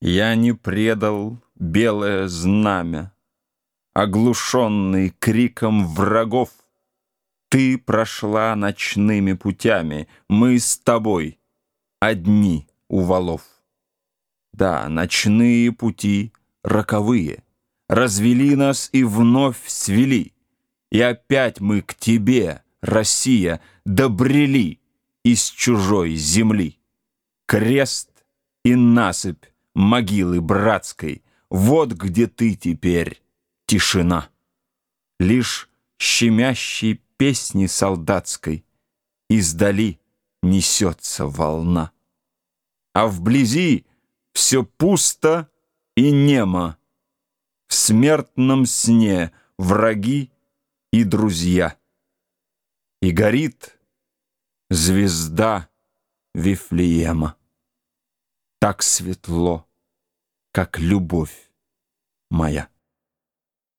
Я не предал белое знамя, Оглушенный криком врагов. Ты прошла ночными путями, Мы с тобой одни у валов. Да, ночные пути роковые Развели нас и вновь свели, И опять мы к тебе, Россия, добрели Из чужой земли. Крест и насыпь могилы братской, Вот где ты теперь, тишина. Лишь щемящей песни солдатской Издали несется волна. А вблизи все пусто и немо, В смертном сне враги и друзья. И горит звезда Вифлеема так светло, как любовь моя.